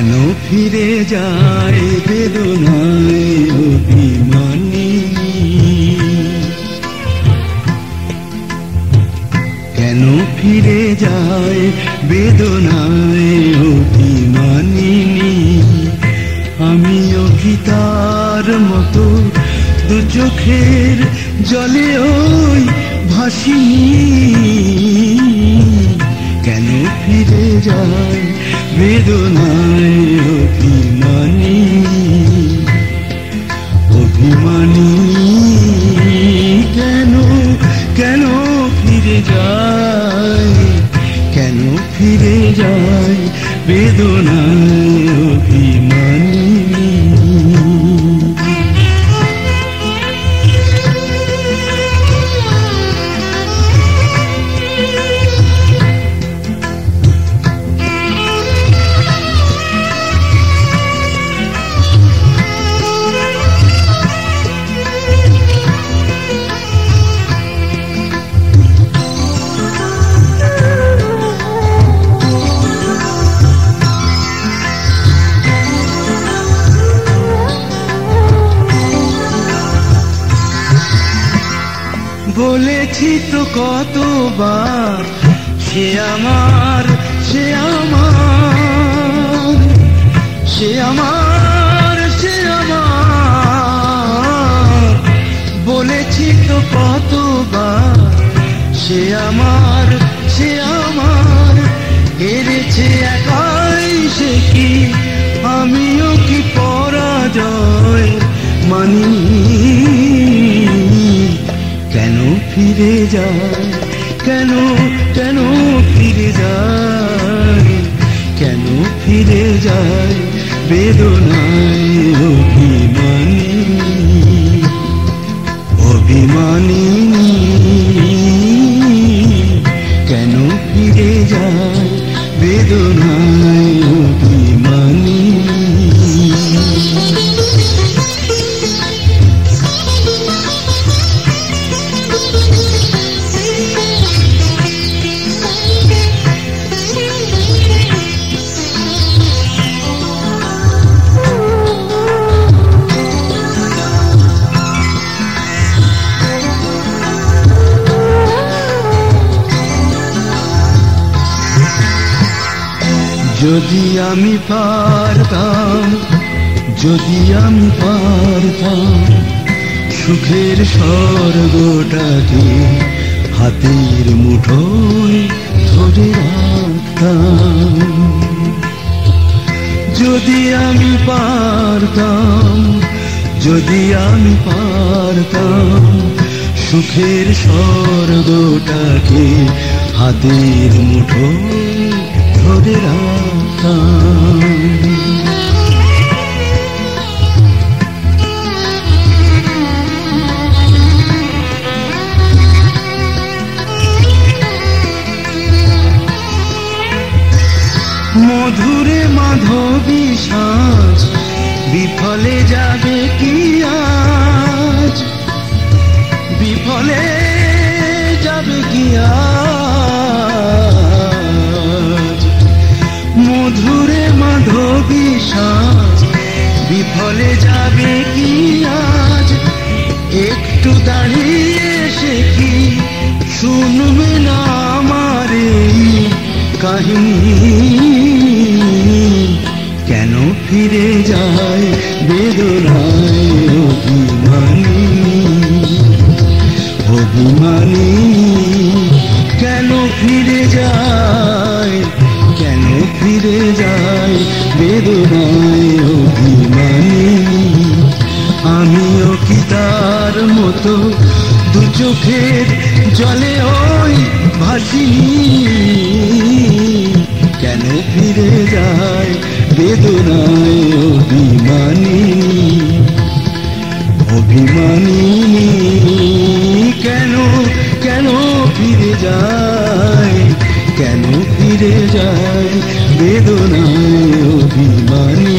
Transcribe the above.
ফিরে যায় বেদনায় অভিমানী। কেন ফিরে যায় বেদনায় অভিমানিনী আমিও কি তার মতো দু চোখের জলে ওই ভাসিনী। কেন ফিরে যায় বেদনায় বেদনায় বলেছি তো কতবার, সে আমার সে আমার সে আমার সে আমার। বলেছি তো কতবার, সে আমার সে আমার, হেরেছে ফিরে যায়। কেন কেন ফিরে যায়? কেন ফিরে যায়? বেদনায় যদি আমি পারতাম, যদি আমি পারতাম, সুখের স্বর্গটাকে হাতের মুঠোয় ধরে রাখতাম। যদি আমি পারতাম, যদি আমি পারতাম, সুখের স্বর্গটাকে হাতের মুঠোয় ধরে মধুরে মাধবী সাজ বিফলে যাবে কি আজ? বিফলে যাবে কি আজ? বিফলে যাবে কি আজ? একটু দাঁড়িয়ে সে কি শুনবে না আমার এই কাহিনী। কেন ফিরে যায় বেদনায় অভিমানী? অভিমানী, কেন ফিরে যায় কেন ফিরে যায়? বেদনায় অভিমানী। আমিও কি তার মতো দু চোখের জলে ওই ভাসিনী? কেন ফিরে যায়? বেদনায় অভিমানী। অভিমানী কেন কেন ফিরে যায়? ফিরে যায় বেদনায় অভিমানে।